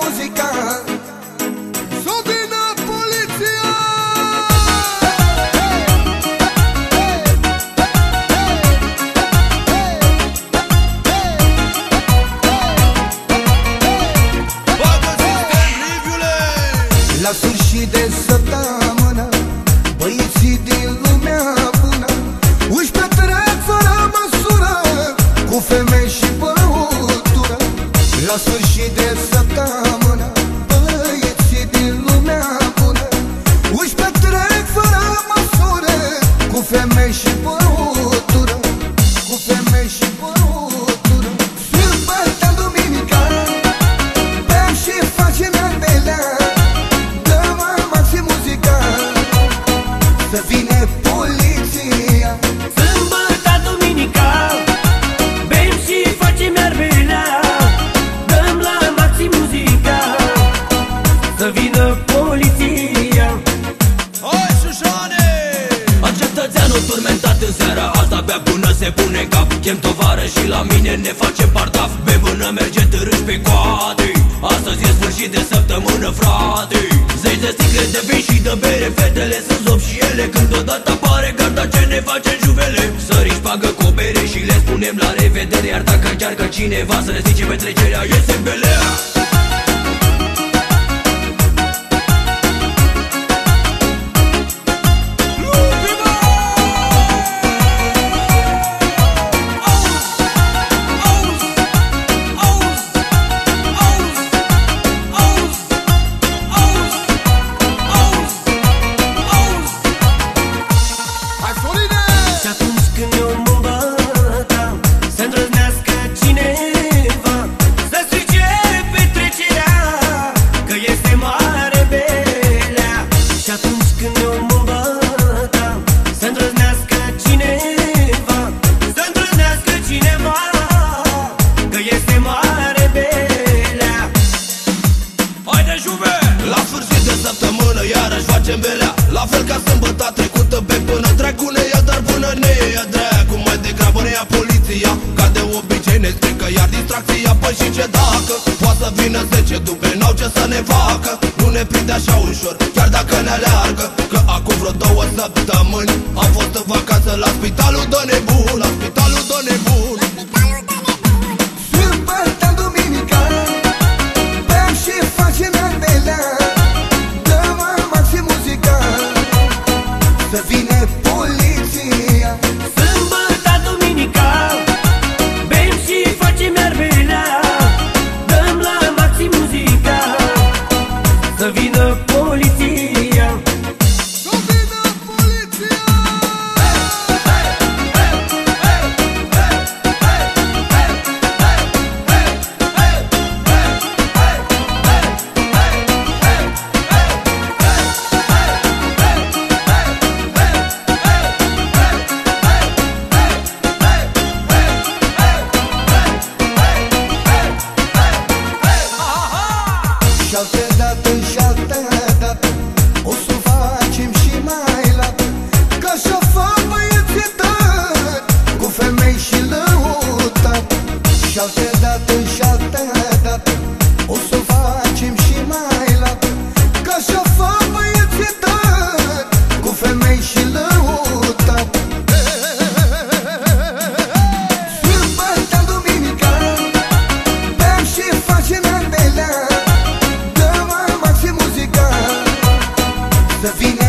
música. Femei și băutură în seara asta Bea până se pune cap. Chem tovară și la mine ne facem partaf. Be până merge târâși pe coate. Astăzi e sfârșit de săptămână, frate. Zeci de sticle de vin și de bere Fetele sunt zop și ele. Când odată apare garda ce ne face juvele? Sări pagă cu o bere și le spunem la revedere. Iar dacă încearcă cineva să ne zice petrecerea Iese belea La sfârșit de săptămână iarăși facem belea. La fel ca sâmbătă trecută pe până Dracu ne ia, dar până ne ia dracu Mai degrabă ne ia poliția Ca de obicei ne strică iar distracția Păi și ce dacă? Poate să vină 10 duble N-au ce să ne facă. Nu ne prinde așa ușor Chiar dacă ne aleargă Că acum vreo două săptămâni Am fost în vacanță la spitalul de nebun La spitalul de nebun Sâmbătă, Să vină Să vine